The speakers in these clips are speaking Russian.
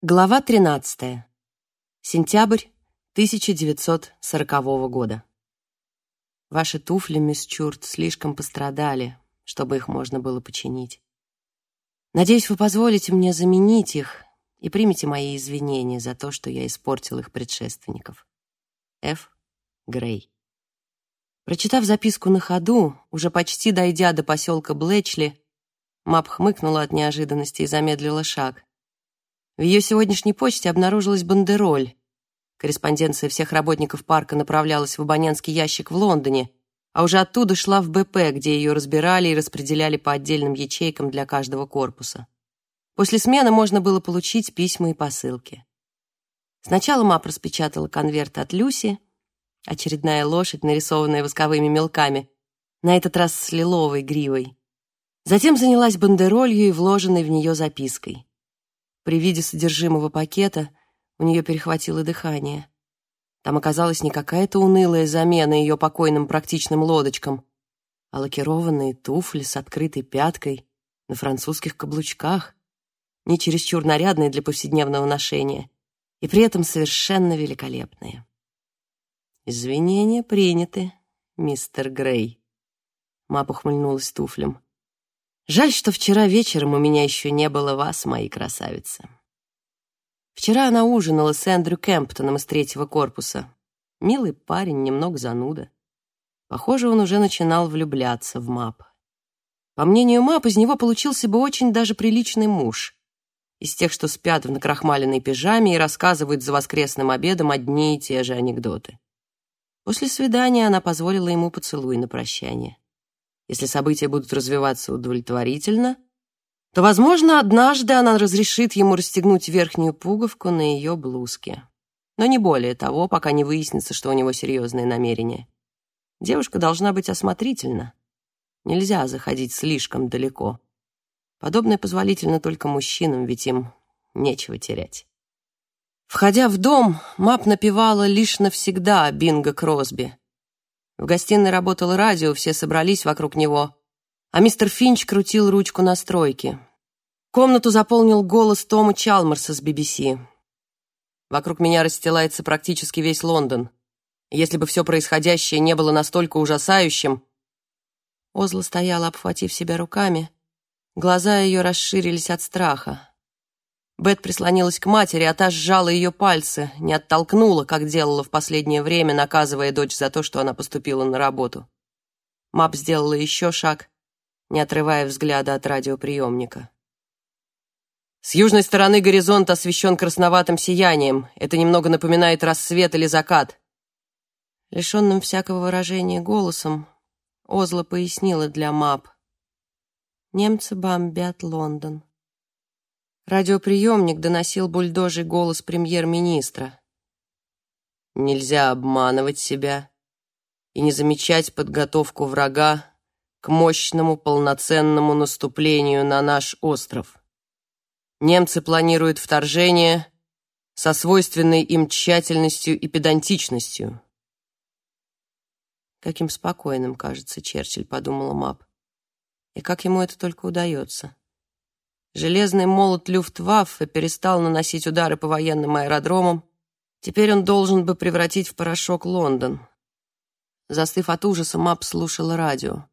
Глава 13. Сентябрь 1940 года. Ваши туфли, мисс Чурт, слишком пострадали, чтобы их можно было починить. Надеюсь, вы позволите мне заменить их и примите мои извинения за то, что я испортил их предшественников. Ф. Грей. Прочитав записку на ходу, уже почти дойдя до поселка Блэчли, Мап хмыкнула от неожиданности и замедлила шаг. В ее сегодняшней почте обнаружилась бандероль. Корреспонденция всех работников парка направлялась в абонентский ящик в Лондоне, а уже оттуда шла в БП, где ее разбирали и распределяли по отдельным ячейкам для каждого корпуса. После смены можно было получить письма и посылки. Сначала Мап распечатала конверт от Люси, очередная лошадь, нарисованная восковыми мелками, на этот раз с лиловой гривой. Затем занялась бандеролью и вложенной в нее запиской. При виде содержимого пакета у нее перехватило дыхание. Там оказалась не какая-то унылая замена ее покойным практичным лодочкам, а лакированные туфли с открытой пяткой на французских каблучках, не чересчур нарядные для повседневного ношения, и при этом совершенно великолепные. «Извинения приняты, мистер Грей», — Мап ухмыльнулась туфлем. Жаль, что вчера вечером у меня еще не было вас, мои красавицы. Вчера она ужинала с Эндрю Кемптоном из третьего корпуса. Милый парень, немного зануда. Похоже, он уже начинал влюбляться в Мап. По мнению Мап, из него получился бы очень даже приличный муж. Из тех, что спят в накрахмаленной пижаме и рассказывают за воскресным обедом одни и те же анекдоты. После свидания она позволила ему поцелуй на прощание. Если события будут развиваться удовлетворительно, то, возможно, однажды она разрешит ему расстегнуть верхнюю пуговку на ее блузке. Но не более того, пока не выяснится, что у него серьезные намерения. Девушка должна быть осмотрительна. Нельзя заходить слишком далеко. Подобное позволительно только мужчинам, ведь им нечего терять. Входя в дом, Мап напевала лишь навсегда Бинго Кросби. В гостиной работало радио, все собрались вокруг него, а мистер Финч крутил ручку настройки. Комнату заполнил голос Тома Чалмерса с BBC. Вокруг меня расстилается практически весь Лондон. Если бы все происходящее не было настолько ужасающим... Озла стояла, обхватив себя руками. Глаза ее расширились от страха. Бет прислонилась к матери, а та сжала ее пальцы, не оттолкнула, как делала в последнее время, наказывая дочь за то, что она поступила на работу. Мап сделала еще шаг, не отрывая взгляда от радиоприемника. С южной стороны горизонт освещен красноватым сиянием. Это немного напоминает рассвет или закат. Лишенным всякого выражения голосом, Озла пояснила для Мап. Немцы бомбят Лондон. Радиоприемник доносил бульдожий голос премьер-министра. Нельзя обманывать себя и не замечать подготовку врага к мощному полноценному наступлению на наш остров. Немцы планируют вторжение со свойственной им тщательностью и педантичностью. Каким спокойным кажется Черчилль, подумала Мап. И как ему это только удается. Железный молот Люфтваффе перестал наносить удары по военным аэродромам. Теперь он должен бы превратить в порошок Лондон. Застыв от ужаса, Мап слушала радио.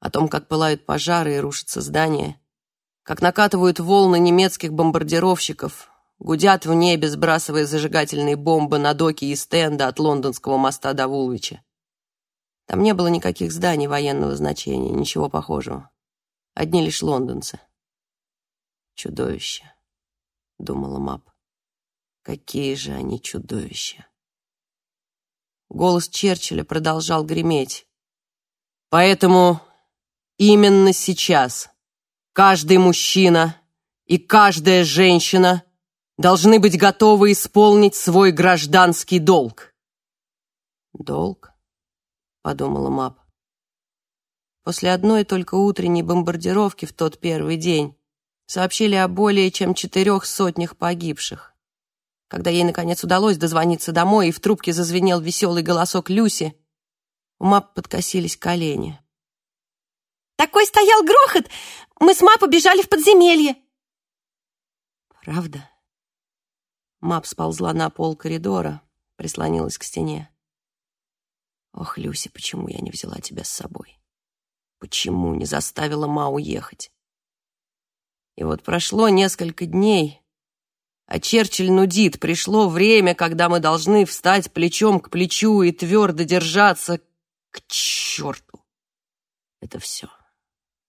О том, как пылают пожары и рушатся здания. Как накатывают волны немецких бомбардировщиков. Гудят в небе, сбрасывая зажигательные бомбы на доки и стенда от лондонского моста до Вулвича. Там не было никаких зданий военного значения, ничего похожего. Одни лишь лондонцы. Чудовища, думала Мап. Какие же они чудовища. Голос Черчилля продолжал греметь. Поэтому именно сейчас каждый мужчина и каждая женщина должны быть готовы исполнить свой гражданский долг. Долг? подумала Мап. После одной только утренней бомбардировки в тот первый день сообщили о более чем четырех сотнях погибших. Когда ей, наконец, удалось дозвониться домой, и в трубке зазвенел веселый голосок Люси, у Мап подкосились колени. «Такой стоял грохот! Мы с Мап побежали в подземелье!» «Правда?» Мап сползла на пол коридора, прислонилась к стене. Ох, Люси, почему я не взяла тебя с собой? Почему не заставила Ма уехать? И вот прошло несколько дней, а Черчилль нудит. Пришло время, когда мы должны встать плечом к плечу и твердо держаться к черту. Это все,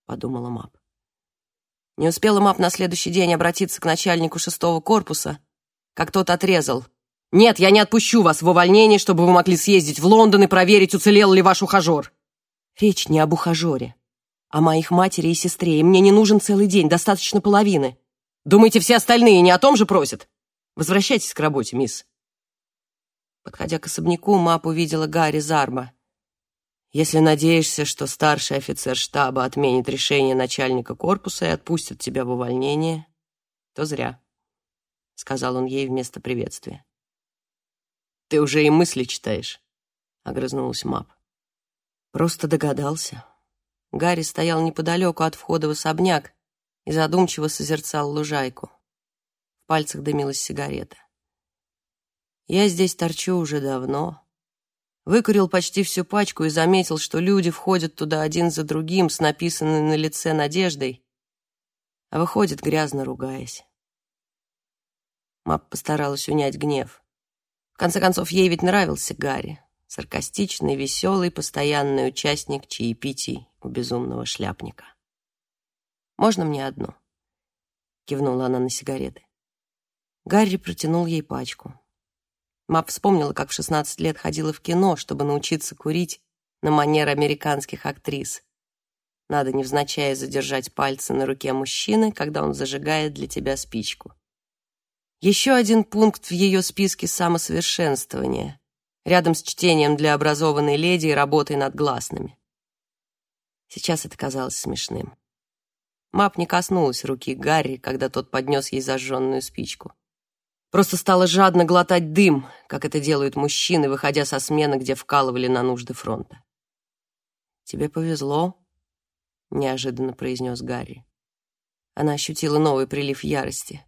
подумала Мап. Не успела Мап на следующий день обратиться к начальнику шестого корпуса, как тот отрезал. «Нет, я не отпущу вас в увольнение, чтобы вы могли съездить в Лондон и проверить, уцелел ли ваш ухажер». Речь не об ухажере, а моих матери и сестре, и мне не нужен целый день, достаточно половины. Думаете, все остальные не о том же просят? Возвращайтесь к работе, мисс. Подходя к особняку, Мап увидела Гарри Зарба. Если надеешься, что старший офицер штаба отменит решение начальника корпуса и отпустит тебя в увольнение, то зря, — сказал он ей вместо приветствия. «Ты уже и мысли читаешь», — огрызнулась Мап. Просто догадался. Гарри стоял неподалеку от входа в особняк, и задумчиво созерцал лужайку. В пальцах дымилась сигарета. Я здесь торчу уже давно. Выкурил почти всю пачку и заметил, что люди входят туда один за другим с написанной на лице надеждой, а выходят грязно ругаясь. Мап постаралась унять гнев. В конце концов, ей ведь нравился Гарри, саркастичный, веселый, постоянный участник чаепитий у безумного шляпника. Можно мне одну?» Кивнула она на сигареты. Гарри протянул ей пачку. Мап вспомнила, как в 16 лет ходила в кино, чтобы научиться курить на манер американских актрис. Надо невзначай задержать пальцы на руке мужчины, когда он зажигает для тебя спичку. Еще один пункт в ее списке самосовершенствования, рядом с чтением для образованной леди и работой над гласными. Сейчас это казалось смешным. Мап не коснулась руки Гарри, когда тот поднес ей зажженную спичку. Просто стала жадно глотать дым, как это делают мужчины, выходя со смены, где вкалывали на нужды фронта. «Тебе повезло», — неожиданно произнес Гарри. Она ощутила новый прилив ярости.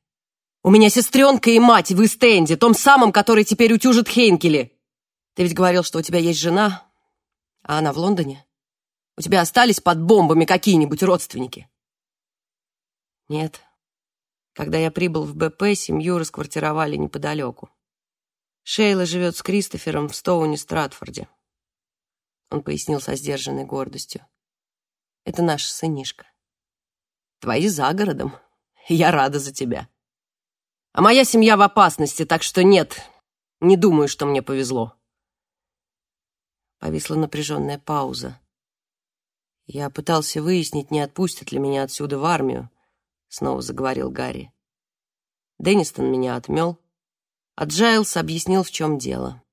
«У меня сестренка и мать в Истенде, том самом, который теперь утюжит Хейнкели. Ты ведь говорил, что у тебя есть жена, а она в Лондоне? У тебя остались под бомбами какие-нибудь родственники?» Нет. Когда я прибыл в БП, семью расквартировали неподалеку. Шейла живет с Кристофером в Стоуне Стратфорде. Он пояснил со сдержанной гордостью. Это наш сынишка. Твои за городом. Я рада за тебя. А моя семья в опасности, так что нет, не думаю, что мне повезло. Повисла напряженная пауза. Я пытался выяснить, не отпустят ли меня отсюда в армию, — снова заговорил Гарри. Деннистон меня отмел, а Джайлс объяснил, в чем дело.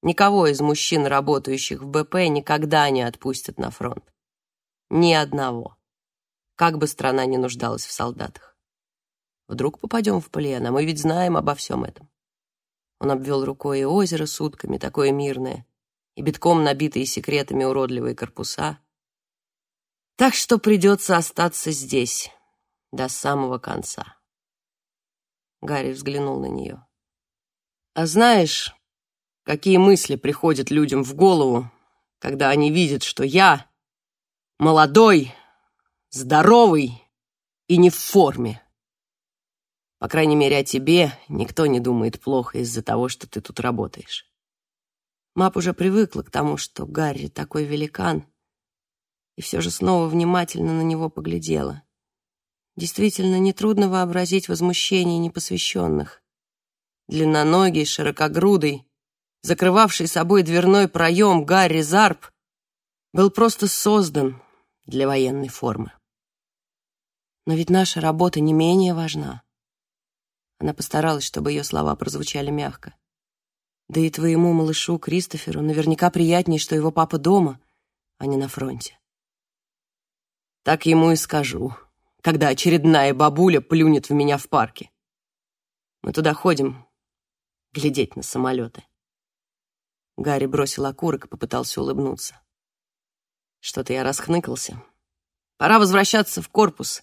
Никого из мужчин, работающих в БП, никогда не отпустят на фронт. Ни одного. Как бы страна ни нуждалась в солдатах. Вдруг попадем в плен, а мы ведь знаем обо всем этом. Он обвел рукой и озеро с утками, такое мирное, и битком набитые секретами уродливые корпуса. Так что придется остаться здесь, до самого конца. Гарри взглянул на нее. «А знаешь, какие мысли приходят людям в голову, когда они видят, что я молодой, здоровый и не в форме? По крайней мере, о тебе никто не думает плохо из-за того, что ты тут работаешь». Мап уже привыкла к тому, что Гарри такой великан, и все же снова внимательно на него поглядела. Действительно, нетрудно вообразить возмущение непосвященных. Длинноногий, широкогрудый, закрывавший собой дверной проем Гарри Зарп, был просто создан для военной формы. Но ведь наша работа не менее важна. Она постаралась, чтобы ее слова прозвучали мягко. Да и твоему малышу Кристоферу наверняка приятнее, что его папа дома, а не на фронте. Так ему и скажу, когда очередная бабуля плюнет в меня в парке. Мы туда ходим глядеть на самолеты. Гарри бросил окурок и попытался улыбнуться. Что-то я расхныкался. Пора возвращаться в корпус.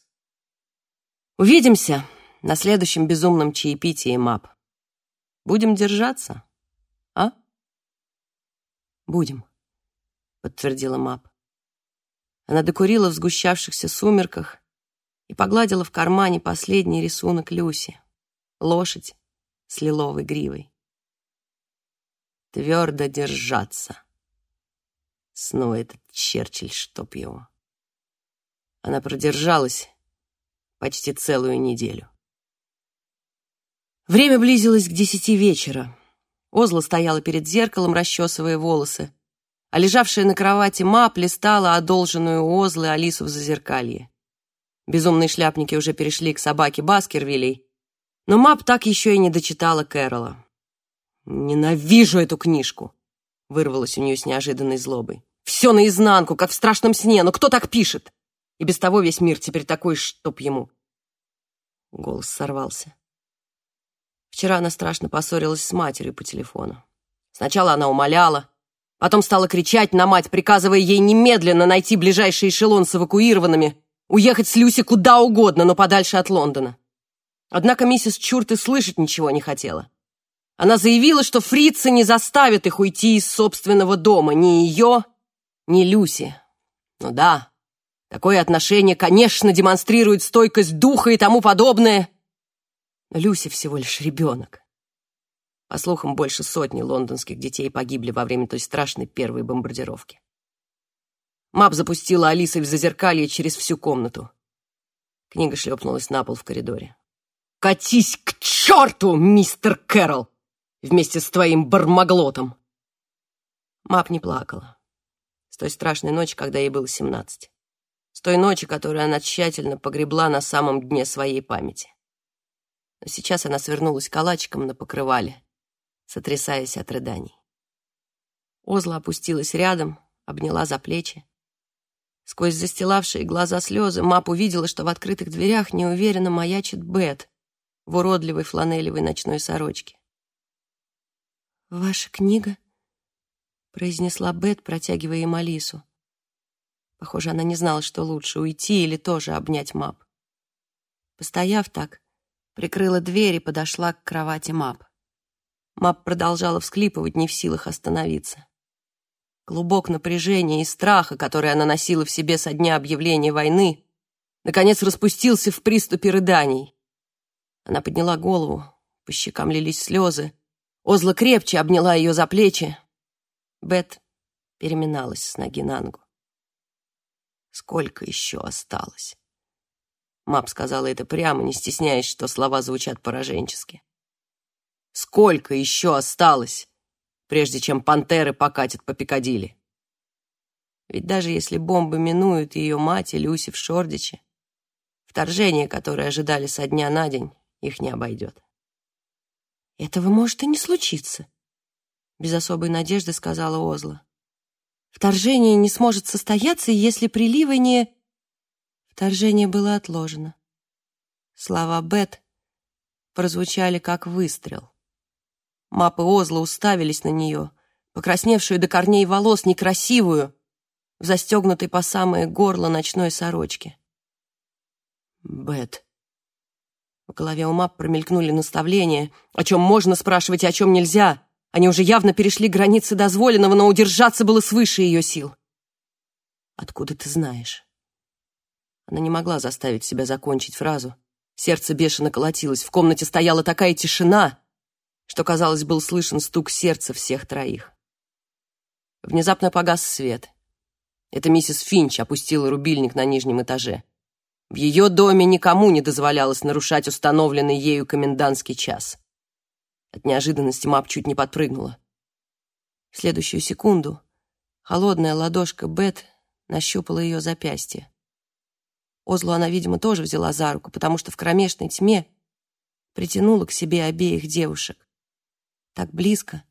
Увидимся на следующем безумном чаепитии, Мап. Будем держаться, а? Будем, подтвердила Мап. Она докурила в сгущавшихся сумерках и погладила в кармане последний рисунок Люси — лошадь с лиловой гривой. Твердо держаться. Снова этот Черчилль, чтоб его. Она продержалась почти целую неделю. Время близилось к десяти вечера. Озла стояла перед зеркалом, расчесывая волосы, а лежавшая на кровати Мап листала одолженную у Озлы Алису в зазеркалье. Безумные шляпники уже перешли к собаке Баскервилей, но Мап так еще и не дочитала Кэрола. «Ненавижу эту книжку!» — вырвалось у нее с неожиданной злобой. «Все наизнанку, как в страшном сне, но кто так пишет? И без того весь мир теперь такой, чтоб ему...» Голос сорвался. Вчера она страшно поссорилась с матерью по телефону. Сначала она умоляла, потом стала кричать на мать, приказывая ей немедленно найти ближайший эшелон с эвакуированными, уехать с Люси куда угодно, но подальше от Лондона. Однако миссис Чурт и слышать ничего не хотела. Она заявила, что фрицы не заставят их уйти из собственного дома, ни ее, ни Люси. Ну да, такое отношение, конечно, демонстрирует стойкость духа и тому подобное, Люси всего лишь ребенок. По слухам, больше сотни лондонских детей погибли во время той страшной первой бомбардировки. Мап запустила Алисой в зазеркалье через всю комнату. Книга шлепнулась на пол в коридоре. «Катись к черту, мистер Кэрролл, вместе с твоим бармаглотом!» Мап не плакала. С той страшной ночи, когда ей было семнадцать. С той ночи, которую она тщательно погребла на самом дне своей памяти но сейчас она свернулась калачиком на покрывале, сотрясаясь от рыданий. Озла опустилась рядом, обняла за плечи. Сквозь застилавшие глаза слезы Мап увидела, что в открытых дверях неуверенно маячит Бет в уродливой фланелевой ночной сорочке. «Ваша книга?» — произнесла Бет, протягивая им Алису. Похоже, она не знала, что лучше, уйти или тоже обнять Мап. Постояв так, прикрыла дверь и подошла к кровати Мап. Мап продолжала всклипывать, не в силах остановиться. Клубок напряжения и страха, который она носила в себе со дня объявления войны, наконец распустился в приступе рыданий. Она подняла голову, по щекам лились слезы. Озла крепче обняла ее за плечи. Бет переминалась с ноги на ногу. Сколько еще осталось? Мап сказала это прямо, не стесняясь, что слова звучат пораженчески. «Сколько еще осталось, прежде чем пантеры покатят по Пикадилли?» Ведь даже если бомбы минуют ее мать и Люси в Шордиче, вторжение, которое ожидали со дня на день, их не обойдет. «Этого может и не случиться», — без особой надежды сказала Озла. «Вторжение не сможет состояться, если приливы не...» Вторжение было отложено. Слова Бет прозвучали как выстрел. Мапы Озла уставились на нее, покрасневшую до корней волос, некрасивую, в застегнутой по самое горло ночной сорочке. Бет. В голове у Мап промелькнули наставления, о чем можно спрашивать и о чем нельзя. Они уже явно перешли границы дозволенного, но удержаться было свыше ее сил. «Откуда ты знаешь?» Она не могла заставить себя закончить фразу. Сердце бешено колотилось, в комнате стояла такая тишина, что, казалось, был слышен стук сердца всех троих. Внезапно погас свет. Это миссис Финч опустила рубильник на нижнем этаже. В ее доме никому не дозволялось нарушать установленный ею комендантский час. От неожиданности Мап чуть не подпрыгнула. В следующую секунду холодная ладошка Бет нащупала ее запястье. Озлу она, видимо, тоже взяла за руку, потому что в кромешной тьме притянула к себе обеих девушек. Так близко,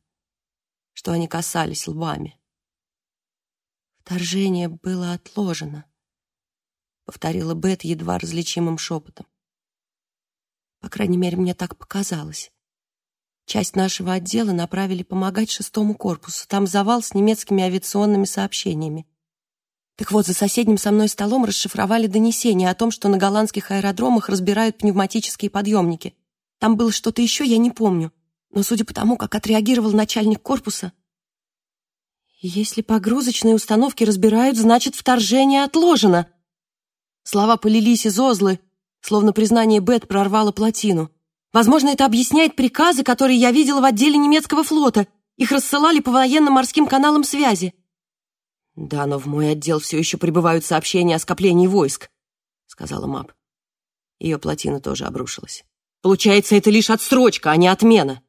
что они касались лбами. «Вторжение было отложено», — повторила Бет едва различимым шепотом. «По крайней мере, мне так показалось. Часть нашего отдела направили помогать шестому корпусу. Там завал с немецкими авиационными сообщениями. Так вот, за соседним со мной столом расшифровали донесение о том, что на голландских аэродромах разбирают пневматические подъемники. Там было что-то еще, я не помню. Но судя по тому, как отреагировал начальник корпуса, если погрузочные установки разбирают, значит, вторжение отложено. Слова полились из озлы, словно признание Бет прорвало плотину. Возможно, это объясняет приказы, которые я видела в отделе немецкого флота. Их рассылали по военно-морским каналам связи. «Да, но в мой отдел все еще прибывают сообщения о скоплении войск», — сказала Мап. Ее плотина тоже обрушилась. «Получается, это лишь отсрочка, а не отмена».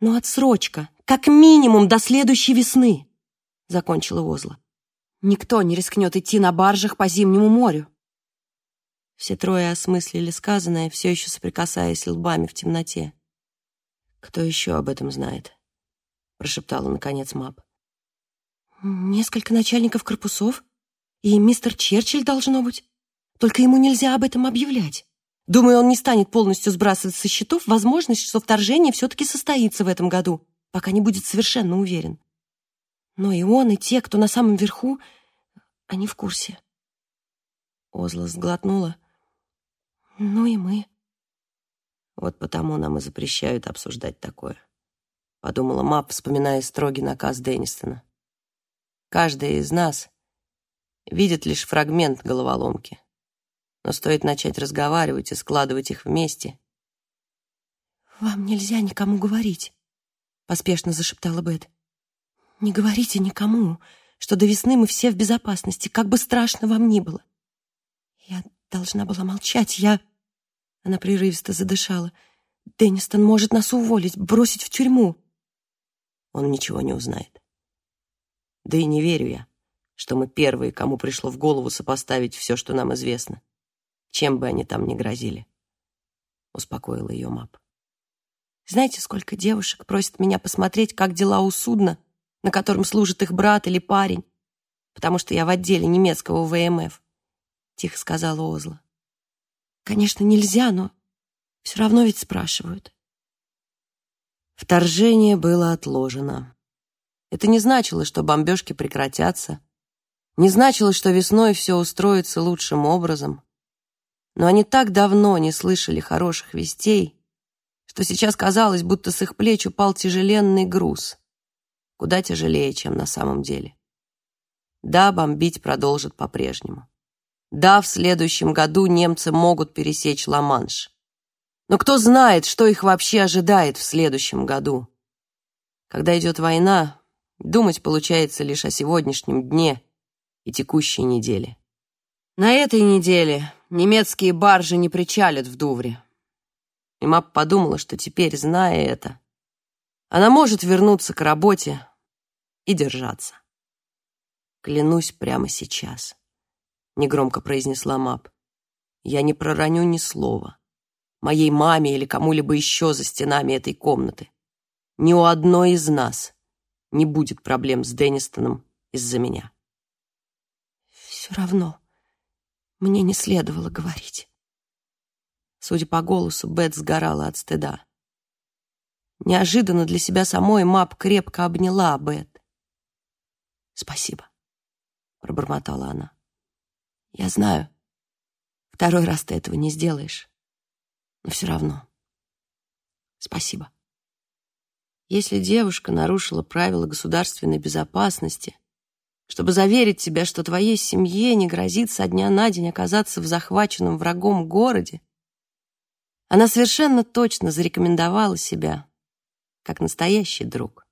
«Но отсрочка, как минимум до следующей весны», — закончила Озла. «Никто не рискнет идти на баржах по зимнему морю». Все трое осмыслили сказанное, все еще соприкасаясь лбами в темноте. «Кто еще об этом знает?» — прошептала, наконец, Мап. «Несколько начальников корпусов, и мистер Черчилль должно быть. Только ему нельзя об этом объявлять. Думаю, он не станет полностью сбрасывать со счетов возможность, что вторжение все-таки состоится в этом году, пока не будет совершенно уверен. Но и он, и те, кто на самом верху, они в курсе». Озла сглотнула, — ну и мы. Вот потому нам и запрещают обсуждать такое. Подумала Мап, вспоминая строгий наказ Деннистона. Каждый из нас видит лишь фрагмент головоломки. Но стоит начать разговаривать и складывать их вместе. «Вам нельзя никому говорить», — поспешно зашептала Бет. «Не говорите никому, что до весны мы все в безопасности, как бы страшно вам ни было. Я должна была молчать, я...» Она прерывисто задышала. «Деннистон может нас уволить, бросить в тюрьму». Он ничего не узнает. Да и не верю я, что мы первые, кому пришло в голову сопоставить все, что нам известно, чем бы они там ни грозили. Успокоила ее Мап. Знаете, сколько девушек просят меня посмотреть, как дела у судна, на котором служит их брат или парень, потому что я в отделе немецкого ВМФ, тихо сказала Озла. Конечно, нельзя, но все равно ведь спрашивают. Вторжение было отложено. Это не значило, что бомбежки прекратятся, не значило, что весной все устроится лучшим образом. Но они так давно не слышали хороших вестей, что сейчас казалось, будто с их плеч упал тяжеленный груз, куда тяжелее, чем на самом деле. Да, бомбить продолжат по-прежнему. Да, в следующем году немцы могут пересечь Ла-Манш. Но кто знает, что их вообще ожидает в следующем году? Когда идет война, думать получается лишь о сегодняшнем дне и текущей неделе. На этой неделе немецкие баржи не причалят в Дувре. И Мап подумала, что теперь, зная это, она может вернуться к работе и держаться. Клянусь прямо сейчас негромко произнесла Мап. Я не пророню ни слова. Моей маме или кому-либо еще за стенами этой комнаты. Ни у одной из нас не будет проблем с Деннистоном из-за меня. Все равно мне не следовало говорить. Судя по голосу, Бет сгорала от стыда. Неожиданно для себя самой Мап крепко обняла Бет. «Спасибо», — пробормотала она. Я знаю, второй раз ты этого не сделаешь. Но все равно. Спасибо. Если девушка нарушила правила государственной безопасности, чтобы заверить тебя, что твоей семье не грозит со дня на день оказаться в захваченном врагом городе, она совершенно точно зарекомендовала себя как настоящий друг.